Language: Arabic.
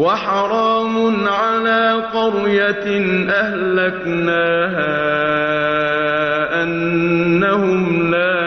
وحرام على قرية أهلكناها أنهم لا